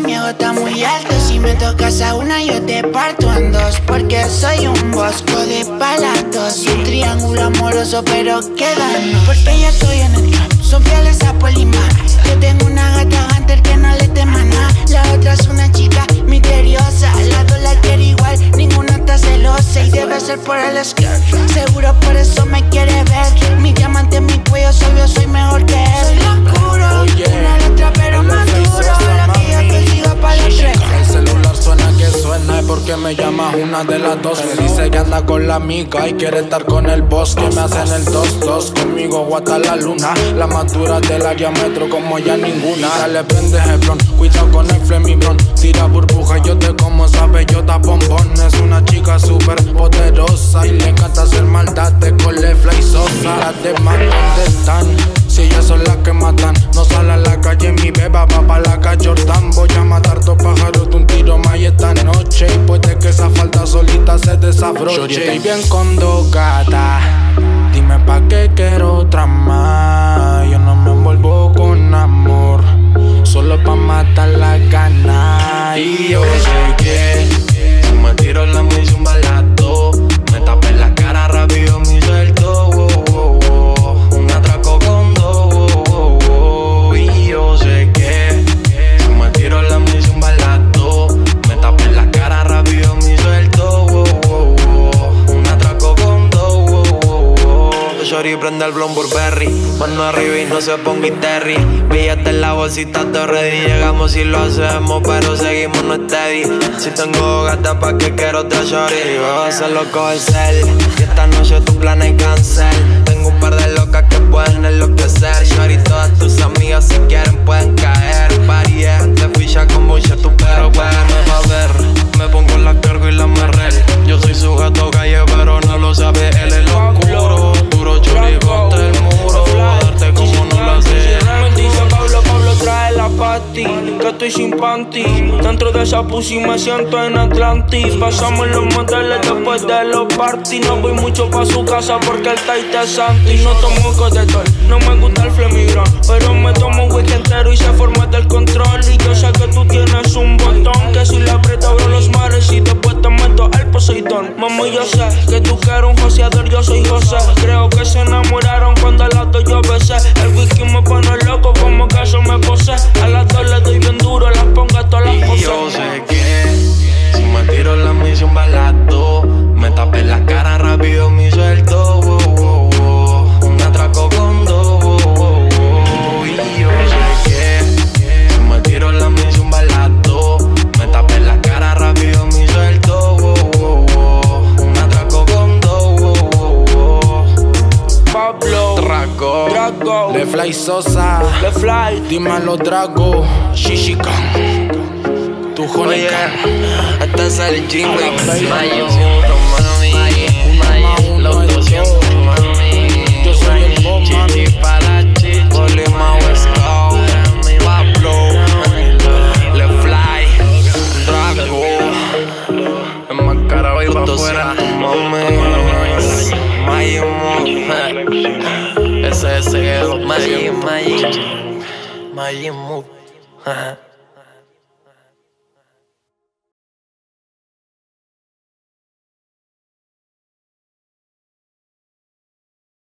mi ego está muy alto. Si me tocas a una yo te parto en dos. Porque soy un bosco de palatos. Y un triángulo amoroso pero quedan Porque ya estoy en el trap, son fieles a Polimar. Yo tengo una gata hunter que no le tema nada. La otra es una chica misteriosa. La dos la quiero igual, ninguna está celosa. Y debe ser por el skirt Seguro por eso me quiere ver. Mi diamante en mi cuello, soy yo, soy mejor que él. Soy locura. Una de las dos. Me dice que anda con la amiga y quiere estar con el boss. Que me hacen el 2-2 conmigo guata la luna. La madura de la metro como ya ninguna. Dale prende blon, cuidado con el flemibron. Tira burbuja, yo te como sabes, yo ta bombón. Es una chica súper poderosa y le encanta hacer maldad de colefla y sosa. Las demás, ¿dónde están? Si ellas son las que matan, no sale a la calle, mi beba va pa' la calle Jordan. Voy a matar dos pájaros de un noche. Y puede que esa falta solita se desabroche. Yo estoy bien con dos gatas. Dime pa' qué quiero otra más. Yo no me envuelvo con prende el blond Burberry Mano arriba y no se ponga Terry. Billete en la bolsita, todo ready. Llegamos y lo hacemos, pero seguimos no steady. Si tengo gata, pa' que quiero otra shorty Vamos a hacerlo el cel. Y esta noche tu plan es cancel. Tengo un par de locas que pueden enloquecer. Shorty, todas tus amigas sin panty Dentro de esa pussy me siento en Atlantis. Pasamos los moteles después de los party No voy mucho pa' su casa porque el tight es No tomo cotetol, no me gusta el flemigrón Pero me tomo un wiki entero y se forma del control. Y yo sé que tú tienes un botón Que si le aprieto abro los mares y después te meto el Poseidón. Mami yo sé que tú quieres un joseador, yo soy José. Creo que se enamoraron cuando al lado yo besé. El whisky me pone loco suelto. oh. Un atraco con dos. Y yo me tiro la misión balato, me tapé la cara rápido mi suelto. oh. Un atraco con dos. Pablo, Traco. Drago, Le fly Sosa, Le Fly dímelo Drago, Shishikan, tu Oye, hasta sale el gym. Essa, essa é ela, Marimu. Marimu.